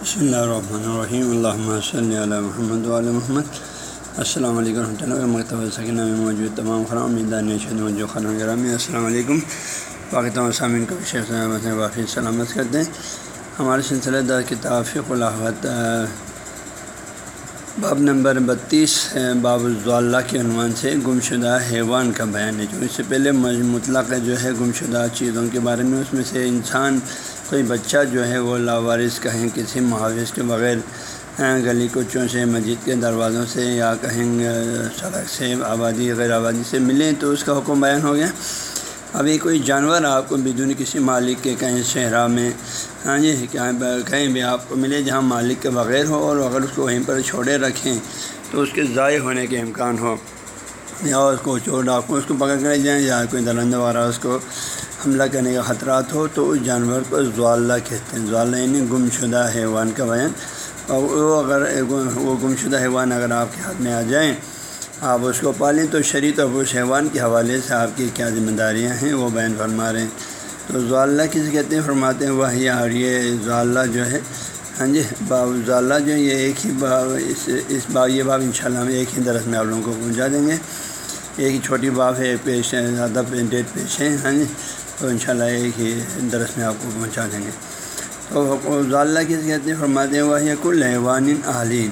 بسم اللہ الرحمن الرحیم اللہ صلی علی محمد علیہ محمد السلام علیکم ورحمۃ اللہ مکتبہ سکینہ میں موجود تمام خرام جو خرم گرامی السلام علیکم باقی تمام سامعین کو شیخ واقعی سلامت کرتے ہیں ہمارے سلسلہ دار کتاب فق الحت باب نمبر بتیس باب الضاللہ کے عنوان سے گمشدہ حیوان کا بیان ہے۔ جو اس سے پہلے مطلق جو ہے گمشدہ چیزوں کے بارے میں، اس میں سے انسان، کوئی بچہ جو ہے وہ لاوارث کہیں کسی محافظ کے بغیر گلی کوچوں سے، مسجد کے دروازوں سے یا کہیں سڑک سے، آبادی، غیر آبادی سے ملیں تو اس کا حکم بیان ہو گیا۔ ابھی کوئی جانور آپ کو بدون کسی مالک کے کہیں صحرا میں ہاں جی کہیں بھی آپ کو ملے جہاں مالک کے بغیر ہو اور اگر اس کو وہیں پر چھوڑے رکھیں تو اس کے ضائع ہونے کے امکان ہو۔ یا اس کو چور ڈاکوں، اس کو پکڑ کر جائیں یا کوئی درندہ وغیرہ اس کو حملہ کرنے کا خطرات ہو تو اس جانور کو زواللہ کہتے ہیں۔ زواللہ یعنی گم شدہ حیوان کا بیان۔ اور وہ اگر وہ گم شدہ حیوان اگر آپ کے ہاتھ میں آ جائیں آپ اس کو پالیں تو شریط اور اس حیوان کے حوالے سے آپ کی کیا ذمہ داریاں ہیں وہ بیان فرما رہے ہیں۔ تو زواللہ کس کہتے ہیں؟ فرماتے ہیں وہ اور یہ زواللہ جو ہے ہاں جی باب زواللہ جو ہے، یہ ایک ہی باب اس اس باب یہ باب ان شاء اللہ ہم ایک ہی درس میں آپ لوگوں کو پہنچا دیں گے۔ ایک ہی چھوٹی باب ہے، پیش ہے، زیادہ ڈیٹ پیش ہے ہاں جی تو ان شاء اللہ ایک ہی درس میں آپ کو پہنچا دیں گے۔ تو ضاللہ کس کہتے ہیں؟ فرماتے ہیں وہ کل حیوان عالین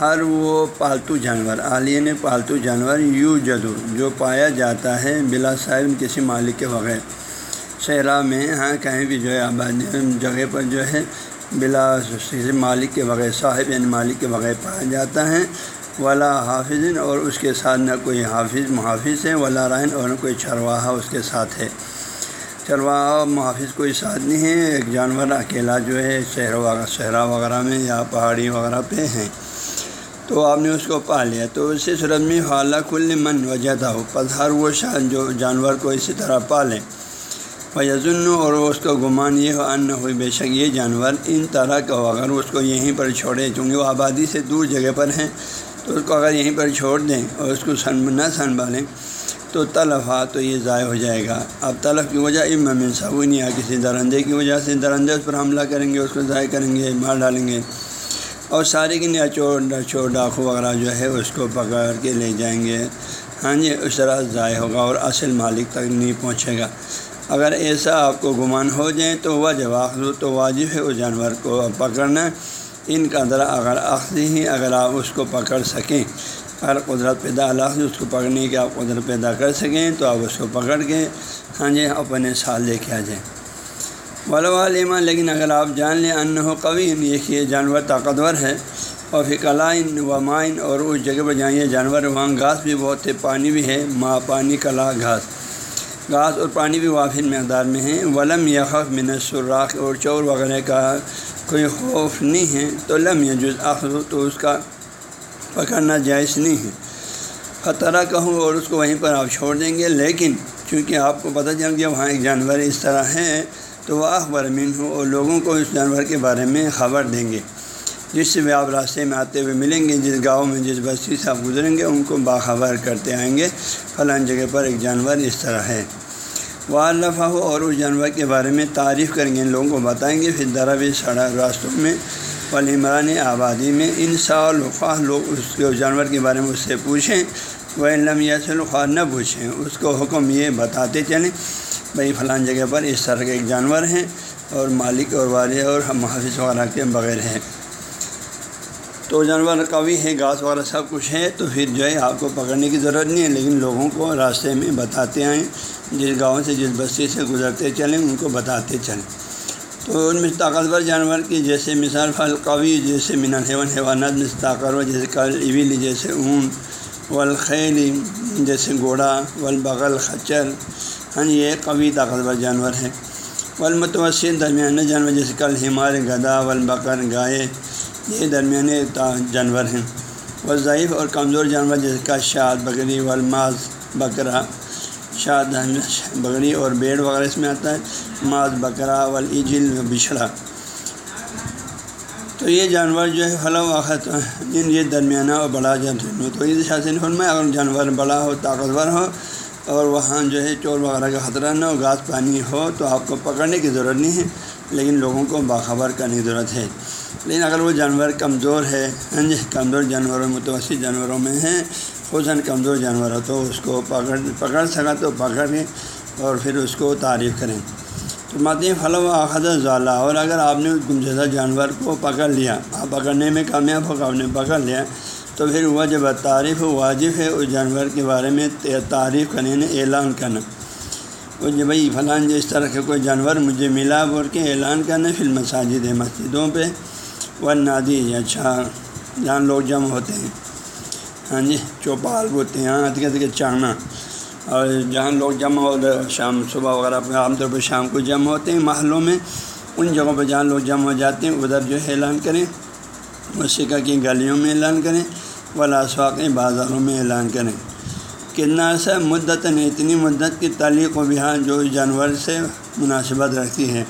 ہر وہ پالتو جانور عالین پالتو جانور یو جدو، جو پایا جاتا ہے بلا صاحب کسی مالک کے بغیر۔ صحرا میں ہاں کہیں بھی جو ہے آباد جگہ پر جو ہے بلا کسی مالک کے بغیر، صاحب یعنی مالک کے بغیر پایا جاتا ہے۔ ولا حافظ اور اس کے ساتھ نہ کوئی حافظ، محافظ ہے، ولا رائن اور نہ کوئی چرواہا اس کے ساتھ ہے۔ چروا محافظ کوئی ساتھ نہیں ہے، ایک جانور اکیلا جو ہے شہر وغیرہ، صحرا وغیرہ میں یا پہاڑی وغیرہ پہ ہیں تو آپ نے اس کو پا لیا تو اسی صورت میں خالہ کل من وجہ تھا ہو پس ہر وہ شاہ جو جانور کو اسی طرح پالیں و یزن اور اس کا گمان یہ ہو ان ہوئی بے شک یہ جانور ان طرح کا ہو۔ اگر اس کو یہیں پر چھوڑے چونکہ وہ آبادی سے دور جگہ پر ہیں، تو اس کو اگر یہیں پر چھوڑ دیں اور اس کو سن نہ سنبھالیں تو تلف ہا تو یہ ضائع ہو جائے گا۔ اب تلف کی وجہ امن صابن یا کسی درندے کی وجہ سے درندے اس پر حملہ کریں گے، اس کو ضائع کریں گے، مار ڈالیں گے۔ اور سارے کی نیا چور چور ڈاکو وغیرہ جو ہے اس کو پکڑ کے لے جائیں گے۔ ہاں جی اس طرح ضائع ہوگا اور اصل مالک تک نہیں پہنچے گا۔ اگر ایسا آپ کو گمان ہو جائیں تو وہ جب ہو تو واجب ہے اس جانور کو پکڑنا۔ ان کا ذرا اگر آخری ہی اگر آپ اس کو پکڑ سکیں، اگر قدرت پیدا اللہ اس کو پکڑنے کی آپ قدرت پیدا کر سکیں تو آپ اس کو پکڑ کے ہاں جی اپنے سال لے کے آ جائیں۔ ولوالما لیکن اگر آپ جان لیں ان تو وہ اخبر امین ہو اور لوگوں کو اس جانور کے بارے میں خبر دیں گے۔ جس سے بھی آپ راستے میں آتے ہوئے ملیں گے، جس گاؤں میں جس بستی سے آپ گزریں گے، ان کو باخبر کرتے آئیں گے۔ فلاں جگہ پر ایک جانور اس طرح ہے۔ وہ اللہ ہو اور اس جانور کے بارے میں تعریف کریں گے، ان لوگوں کو بتائیں گے۔ پھر درا بھی سڑا راستوں میں والمران آبادی میں ان سال خواہ لوگ اس کے جانور کے بارے میں اس سے پوچھیں۔ وہ علم یا خواہ نہ پوچھیں۔ اس کو حکم یہ بتاتے چلیں۔ بھائی فلاں جگہ پر اس طرح کے ایک جانور ہیں اور مالک اور والد اور محافظ وغیرہ کے بغیر ہیں۔ تو جانور قوی ہے گھاس وغیرہ سب کچھ ہے تو پھر جو ہے آپ کو پکڑنے کی ضرورت نہیں ہے، لیکن لوگوں کو راستے میں بتاتے آئیں۔ جس گاؤں سے، جس بستی سے گزرتے چلیں، ان کو بتاتے چلیں۔ تو ان میں طاقتور جانور کی جیسے مثال، پھل قوی جیسے من حیوان، حیوانات میں طاقتور جیسے کل ابلی جیسے اون والخیل جیسے گھوڑا والبغل خچر۔ ہاں جی، یہ قوی طاقتور جانور ہے والمتوسط درمیانے جانور جیسے کل ہمار، گدا، والبقر، گائے، یہ درمیانے جانور ہیں۔ وہ ضعیف اور کمزور جانور جیسے کا شاد، بکری، والماز، بکرا، شاد، بکری اور بیڑ وغیرہ اس میں آتا ہے۔ ماذ بکرا ولیجل بچھڑا۔ تو یہ جانور جو ہے، فلاں وقت جن یہ درمیانہ اور بڑا جانور تو یہ شاثن فرمائے اگر جانور بڑا ہو، طاقتور ہو اور وہاں جو ہے چور وغیرہ کا خطرہ نہ ہو، گھاس پانی ہو تو آپ کو پکڑنے کی ضرورت نہیں ہے، لیکن لوگوں کو باخبر کرنے کی ضرورت ہے۔ لیکن اگر وہ جانور کمزور ہے ہاں جی کمزور جانوروں، متوسط جانوروں میں ہیں خصاً کمزور جانور ہو تو اس کو پکڑ پکڑ سکا تو پکڑیں اور پھر اس کو تعریف کریں۔ تو ماتی فلو و ضالہ اور اگر آپ نے گمزدہ جانور کو پکڑ لیا، آپ پکڑنے میں کامیاب ہو، آپ نے پکڑ لیا تو پھر وہ جب تعریف واجب ہے اس جانور کے بارے میں تعریف کرنے نے اعلان کرنا۔ وہ جو بھائی فلاں جس طرح کا کوئی جانور مجھے ملا بول کے اعلان کرنا پھر مساجد مسجدوں پہ۔ و نادی جی اچھا جہاں لوگ جمع ہوتے ہیں۔ ہاں جی چوپال ہوتے ہیں ہاں کے چانا۔ اور جہاں لوگ جمع ہو، شام صبح وغیرہ پہ، عام طور پہ شام کو جمع ہوتے ہیں محلوں میں۔ ان جگہوں پہ جہاں لوگ جمع ہو جاتے ہیں، ادھر جو ہے اعلان کریں۔ سکہ کی گلیوں میں اعلان کریں۔ ولاسواق بازاروں میں اعلان کریں۔ کتنا عرصہ مدت نے، اتنی مدت کی تعلیق و بہار جو جانور سے مناسبت رکھتی ہے۔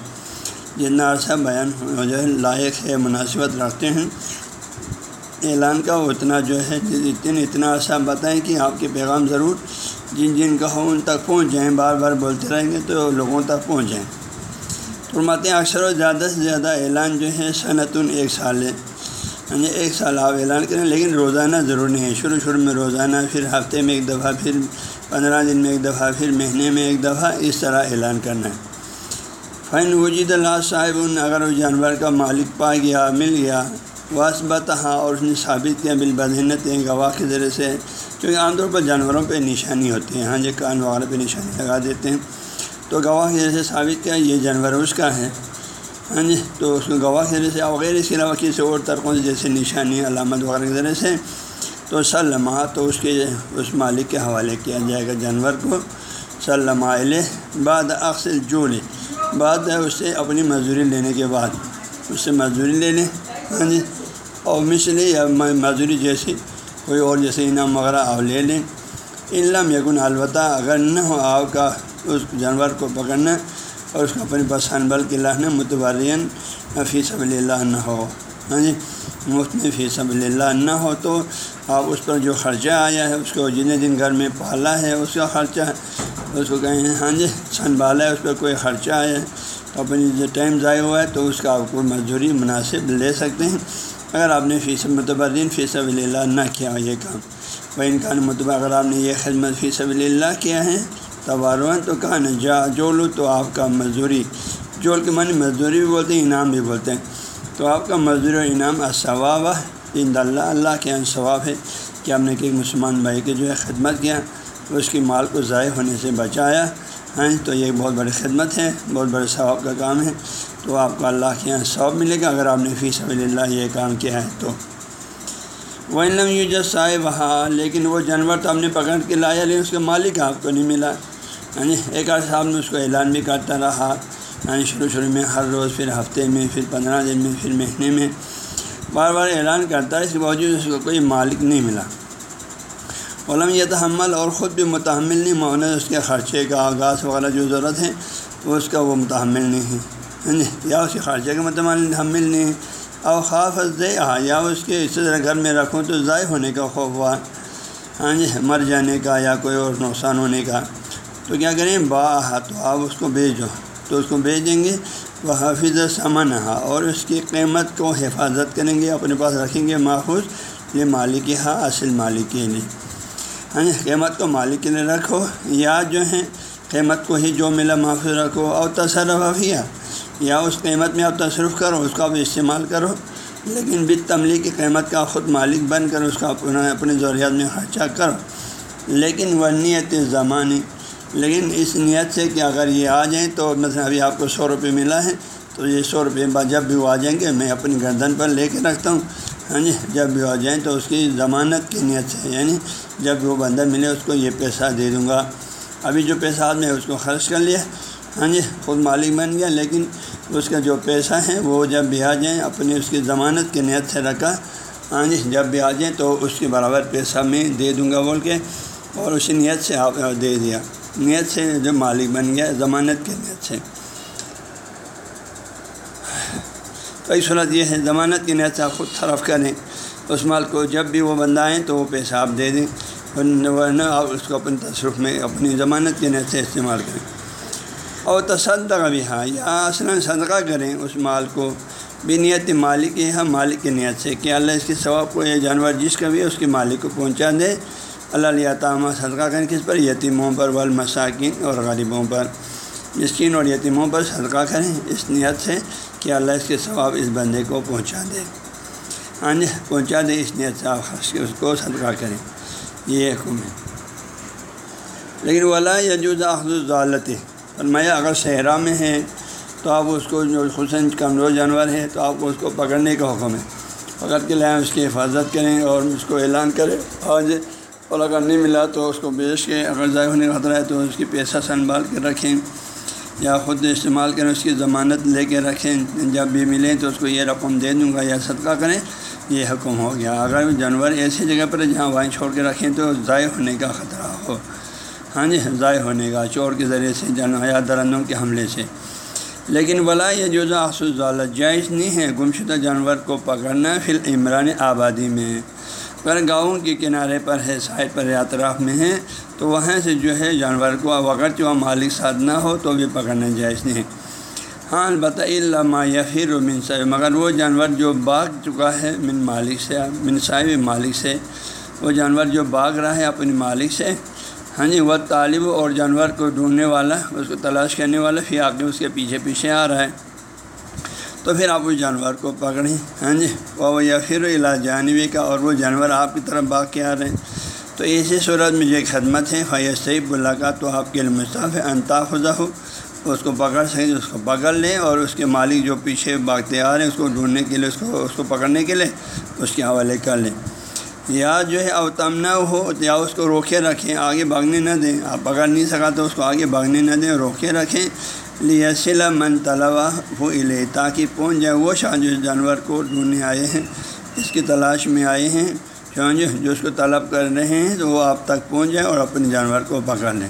جتنا عرصہ بیان جو ہے لائق ہے، مناسبت رکھتے ہیں۔ اعلان کا اتنا جو ہے اتنا اتنا عرصہ بتائیں کہ آپ کے پیغام ضرور جن جن کا ہو، ان تک پہنچ جائیں۔ بار بار بولتے رہیں گے تو لوگوں تک پہنچ جائیں۔ فرماتے ہیں، اکثر و زیادہ سے زیادہ اعلان جو ہے صنعتن ایک سال ہے۔ یعنی ایک سال آپ اعلان کریں، لیکن روزانہ ضرور نہیں ہے۔ شروع شروع میں روزانہ، پھر ہفتے میں ایک دفعہ، پھر پندرہ دن میں ایک دفعہ، پھر مہینے میں ایک دفعہ اس طرح اعلان کرنا ہے۔ فین وجید اللہ صاحب ان اگر اس جانور کا مالک پا گیا، مل گیا واسبت ہاں اور اس نے ثابت کیا بالبدینت یعنی گواہ کے ذریعے سے، کیونکہ عام طور پر جانوروں پہ نشانی ہوتی ہے۔ ہاں جی کان وغیرہ پہ نشانی لگا دیتے ہیں۔ تو گواہ کے ذریعے سے ثابت کیا، یہ جانور اس کا ہے۔ ہاں جی تو اس کو گواہ کے ذریعے سے وغیرہ اس کے علاوہ کسی اور طرقوں سے جیسے نشانی، علامت وغیرہ کے ذریعے سے، تو سلما تو اس کے اس مالک کے حوالے کیا جائے گا جانور کو۔ سلما بعد اکثر جو لے بعد اس سے اپنی مزدوری لینے کے بعد۔ اس سے مزدوری لے لیں ہاں جی اور مثلی یا مزدوری جیسی کوئی اور جیسے انعام وغیرہ آپ لے لیں۔ علم یقن البتہ اگر نہ ہو آپ کا اس جانور کو پکڑنا اور اس کو اپنی پسند بل کے لانا متبرین فی صب اللہ نہ ہو۔ ہاں جی؟ مفت میں فی صب اللہ نہ ہو تو آپ اس پر جو خرچہ آیا ہے، اس کو جتنے دن گھر میں پالا ہے، اس کا خرچہ اس کو کہیں ہاں جی؟ سنبھالا ہے، اس پر کوئی خرچہ آیا ہے۔ تو اپنی جو ٹائم ضائع ہوا ہے تو اس کا آپ کو مزدوری مناسب لے سکتے ہیں۔ اگر آپ نے فیصد متبرین فی صب اللہ نہ کیا یہ کام وہ انکان متبہ اگر آپ نے یہ خدمت فی اللہ کیا ہے تبارون تو کہا نا، جا، جو لو تو آپ کا مزدوری جول کے معنی مزدوری بھی بولتے ہیں، انعام بھی بولتے ہیں۔ تو آپ کا مزدوری اور انعام ثواب ان اللہ اللہ کے یہاں ثواب ہے کہ آپ نے کہ مسلمان بھائی کے جو ہے خدمت کیا، اس کی مال کو ضائع ہونے سے بچایا۔ ہیں تو یہ بہت بڑی خدمت ہے، بہت بڑے ثواب کا کام ہے۔ تو آپ کو اللہ کے یہاں ثواب ملے گا، اگر آپ نے فی صبی اللہ یہ کام کیا ہے تو۔ وہ علم یو جو صاحب لیکن وہ جانور تو آپ نے پکڑ کے لایا، لیکن اس کا مالک آپ کو نہیں ملا۔ یعنی ایک آدھ صاحب نے اس کو اعلان بھی کرتا رہا یعنی شروع شروع میں ہر روز، پھر ہفتے میں، پھر پندرہ دن میں، پھر مہینے میں۔ بار بار اعلان کرتا ہے، اس کے باوجود اس کو کوئی مالک نہیں ملا۔ علم یہ تحمل اور خود بھی متحمل نہیں معاون اس کے خرچے کا آغاز وغیرہ جو ضرورت ہے وہ اس کا وہ متحمل نہیں ہے۔ یعنی یا اس کے خرچے کا متحمل نہیں ہے اور خاف یا اس کے اس طرح گھر میں رکھوں تو ضائع ہونے کا خوف ہوا۔ ہاں جی مر جانے کا یا کوئی اور نقصان ہونے کا۔ تو کیا کریں؟ با تو آپ اس کو بھیجو۔ تو اس کو بھیج دیں گے۔ وہ حافظ سمن اور اس کی قیمت کو حفاظت کریں گے، اپنے پاس رکھیں گے محفوظ۔ یہ مالک ہاں اصل مالک کے لیے ہاں قیمت کو مالک کے لیے رکھو۔ یا جو ہے قیمت کو ہی جو ملا محفوظ رکھو۔ اور تصرف افیہ یا اس قیمت میں آپ تصرف کرو، اس کو آپ استعمال کرو۔ لیکن بت تملی کی قیمت کا خود مالک بن کر اس کا اپنے ضروریات میں خرچہ کرو۔ لیکن وہ نیت زمانی لیکن اس نیت سے کہ اگر یہ آ جائیں تو مثلا ابھی آپ کو سو روپئے ملا ہے، تو یہ سو روپئے جب بھی وہ آ جائیں گے، میں اپنی گردن پر لے کے رکھتا ہوں۔ ہاں جی جب بھی آ جائیں تو اس کی ضمانت کی نیت سے یعنی جب بھی وہ بندہ ملے اس کو یہ پیسہ دے دوں گا۔ ابھی جو پیسہ میں اس کو خرچ کر لیا ہاں جی خود مالک بن گیا، لیکن اس کا جو پیسہ ہے وہ جب بھی آ جائیں، اپنی اس کی ضمانت کی نیت سے رکھا ہاں جی جب بھی آ جائیں تو اس کے برابر پیسہ میں دے دوں گا بول کے، اور اسی نیت سے آپ دے دیا۔ نیت سے جو مالک بن گیا، ضمانت کے نیت سے۔ کئی صورت یہ ہے، ضمانت کی نیت سے آپ خود طرف کریں۔ اس مال کو جب بھی وہ بندہ آئیں تو وہ پیسہ آپ دے دیں۔ ورنہ آپ اس کو اپنے تصرف میں، اپنی ضمانت کی نیت سے استعمال کریں۔ اور تصدق بھی ہاں یا اصلاً صدقہ کریں اس مال کو۔ بھی نیت مالک یہ ہاں مالک کی نیت سے کہ اللہ اس کے ثواب کو یہ جانور جس کا بھی اس کے مالک کو پہنچا دے۔ اللہ علیہ تعمہ صدقہ کریں، کس پر؟ یتیموں پر، والمساکین اور غریبوں پر۔ مسکین اور یتیموں پر صدقہ کریں، اس نیت سے کہ اللہ اس کے ثواب اس بندے کو پہنچا دے۔ ہاں جی پہنچا دے، اس نیت سے آپ خرچ کے اس کو صدقہ کریں۔ یہ حکم ہے۔ لیکن ولا یجوز ضالت فرمایا، اگر صحرا میں ہے تو آپ اس کو جو خصاً کمزور جانور ہے تو آپ کو اس کو پکڑنے کا حکم ہے۔ پکڑ کے لائیں اس کی حفاظت کریں اور اس کو اعلان کریں۔ اور اور اگر نہیں ملا تو اس کو بیچ کے اگر ضائع ہونے کا خطرہ ہے تو اس کی پیسہ سنبھال کے رکھیں یا خود استعمال کریں، اس کی ضمانت لے کے رکھیں۔ جب بھی ملیں تو اس کو یہ رقم دے دوں گا یا صدقہ کریں۔ یہ حکم ہو گیا۔ اگر جانور ایسی جگہ پر جہاں وہیں چھوڑ کے رکھیں تو ضائع ہونے کا خطرہ ہو۔ ہاں جی ضائع ہونے کا، چور کے ذریعے سے جانور یا درندوں کے حملے سے۔ لیکن بلا یہ جو ضالت جائز نہیں ہے۔ گمشدہ جانور کو پکڑنا فی عمران آبادی میں۔ اگر گاؤں کے کنارے پر ہے سائڈ پر اطراف میں ہے تو وہاں سے جو ہے جانور کو وقت جو مالک ساتھ نہ ہو تو بھی پکڑنا جائز نہیں۔ ہاں البتہ علامہ یا پھر من صاحب مگر وہ جانور جو باغ چکا ہے من مالک سے، من صاحب مالک سے۔ وہ جانور جو باغ رہا ہے اپنی مالک سے۔ ہاں جی وہ طالب اور جانور کو ڈھونڈنے والا، اس کو تلاش کرنے والا پھر آگے اس کے پیچھے پیچھے آ رہا ہے۔ تو پھر آپ اس جانور کو پکڑیں۔ ہاں جی وہ یا پھر علاج جانوی کا اور وہ جانور آپ کی طرف باغ کے آ رہے ہیں۔ تو اسی صورت میں جو خدمت ہے فیض صحیح کا تو آپ کے مصطف انتا خدا ہو اس کو پکڑ سکیں، اس کو پکڑ لیں اور اس کے مالک جو پیچھے باغتے آ رہے ہیں، اس کو ڈھونڈنے کے لیے، اس کو اس کو پکڑنے کے لیے اس کے حوالے کر لیں۔ یا جو ہے اوتمنا ہو، یا اس کو روکے رکھیں، آگے بھاگنے نہ دیں۔ آپ پکڑ نہیں سکا تو اس کو آگے بھاگنے نہ دیں، روکے رکھیں۔ لیسلا من طلبا وہ لے تاکہ پہنچ جائے وہ شاہ جو جانور کو ڈھونڈنے آئے ہیں اس کی تلاش میں آئے ہیں۔ جو جو اس کو طلب کر رہے ہیں تو وہ آپ تک پہنچ جائیں اور اپنے جانور کو پکڑ لیں۔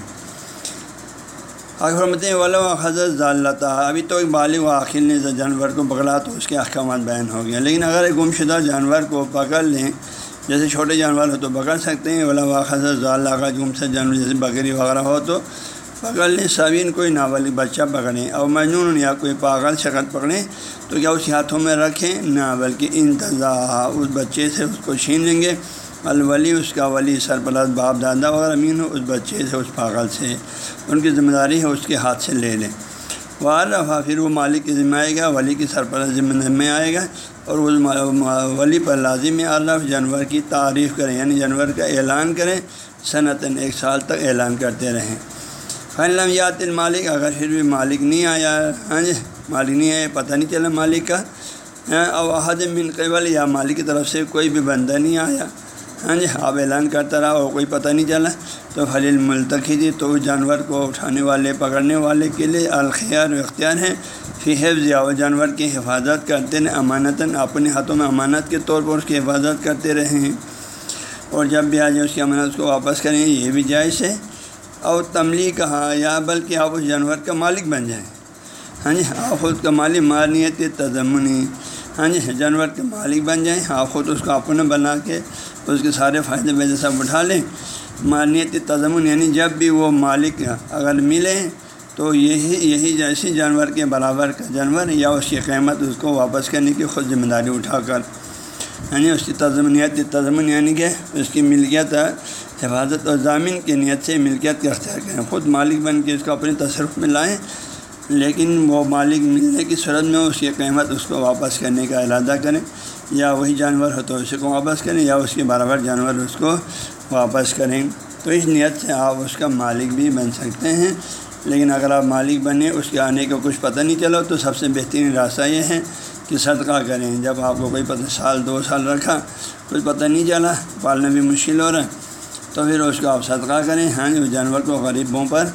اکرمت والا حضرت ضالتا ابھی تو ایک بالغ و آخر نے جانور کو پکڑا تو اس کے احکامات بیان ہو گیا لیکن اگر ایک گمشدہ جانور کو پکڑ لیں، جیسے چھوٹے جانور ہو تو پکڑ سکتے ہیں۔ والا حضرت ضالہ کا گم سے جانور جیسے بکری وغیرہ ہو تو پکڑ لیں کوئی ناولک بچہ پکڑیں اور مجنون یا کوئی پاگل شکل پکڑیں تو کیا اس کے ہاتھوں میں رکھیں؟ نہ، بلکہ انتظار، اس بچے سے اس کو چھین لیں گے۔ الولی، اس کا ولی سرپرست باپ دادا وغیرہ امین ہو، اس بچے سے، اس پاگل سے۔ ان کی ذمہ داری ہے اس کے ہاتھ سے لے لیں۔ وار رفا پھر وہ مالک کی ذمہ آئے گا، ولی کی سرپرست ذمہ میں آئے گا۔ اور اس ولی پر لازم اللہ جانور کی تعریف کریں یعنی جانور کا اعلان کریں، صنعتاً ایک سال تک اعلان کرتے رہیں۔ فلم یات المالک اگر پھر بھی مالک نہیں آیا ہاں جی مالک نہیں آیا، پتہ نہیں چلا مالک کا ہاں، او حد من قبل یا مالک کی طرف سے کوئی بھی بندہ نہیں آیا ہاں جی آپ اعلان کرتا رہا اور کوئی پتہ نہیں چلا، تو خلیل ملتقی دی جی، تو اس جانور کو اٹھانے والے، پکڑنے والے کے لیے الخیار و اختیار ہیں۔ فی حفظ، یا وہ جانور کی حفاظت کرتے ہیں، امانتاً اپنے ہاتھوں میں امانت کے طور پر اس کی حفاظت کرتے رہے ہیں۔ اور جب بھی آ جائے اس کی امانت کو واپس کریں، یہ بھی جائز ہے۔ اور تملی کہا یا بلکہ آپ اس جانور کا مالک بن جائیں۔ ہاں جی آپ خود کا مالک مارنیت تضمنی۔ ہاں جی جانور کے مالک بن جائیں۔ آپ خود اس کو اپنا بنا کے اس کے سارے فائدے میں سب اٹھا لیں۔ مارنیت تضمن یعنی جب بھی وہ مالک اگر ملیں تو یہی یہی جیسی جانور کے برابر کا جانور، یا اس کی قیمت اس کو واپس کرنے کی خود ذمہ داری اٹھا کر۔ یعنی اس کی تضمنیت تضمن یعنی کہ اس کی ملکیت حفاظت اور ضامن کی نیت سے ملکیت کا اختیار کریں۔ خود مالک بن کے اس کو اپنے تصرف میں لائیں، لیکن وہ مالک ملنے کی صورت میں اس کی قیمت اس کو واپس کرنے کا ارادہ کریں، یا وہی جانور ہو تو اسی کو واپس کریں، یا اس کے برابر جانور اس کو واپس کریں۔ تو اس نیت سے آپ اس کا مالک بھی بن سکتے ہیں۔ لیکن اگر آپ مالک بنے، اس کے آنے کا کچھ پتہ نہیں چلا، تو سب سے بہترین راستہ یہ ہے کہ صدقہ کریں۔ جب آپ کو کوئی پتہ سال، دو سال رکھا، کچھ پتہ نہیں چلا، پالنا بھی مشکل ہو رہا ہے۔ تو پھر اس کو آپ صدقہ کریں ہاں اس جانور کو غریبوں پر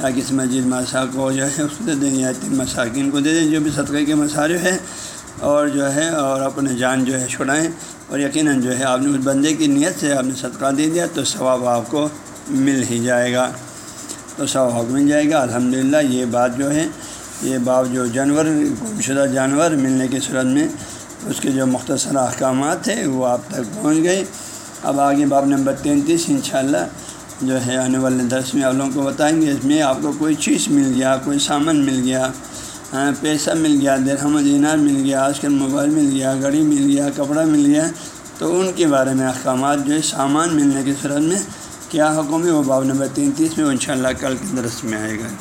یا کسی مسجد مسا کو جو ہے، اس کو دے دیں یا مساکین کو دے دیں، جو بھی صدقے کے مصارف ہے اور جو ہے، اور اپنے جان جو ہے، چھڑائیں۔ اور یقیناً جو ہے، آپ نے اس بندے کی نیت سے آپ نے صدقہ دے دیا، تو ثواب آپ کو مل ہی جائے گا۔ تو ثواب مل جائے گا۔ الحمدللہ، یہ بات جو ہے، یہ باب جو جانور گم شدہ جانور ملنے کی صورت میں، اس کے جو مختصر احکامات تھے وہ آپ تک پہنچ گئے۔ اب آگے باب نمبر تینتیس ان شاء اللہ جو ہے آنے والے درس میں آپ لوگوں کو بتائیں گے، اس میں آپ کو کوئی چیز مل گیا، کوئی سامان مل گیا ہاں، پیسہ مل گیا، درہم دینار مل گیا، آج کل موبائل مل گیا گھڑی مل گیا، کپڑا مل گیا۔ تو ان کے بارے میں احکامات جو ہے سامان ملنے کی صورت میں کیا حکم ہے، وہ باب نمبر تینتیس میں ان شاء اللہ کل کے درس میں آئے گا۔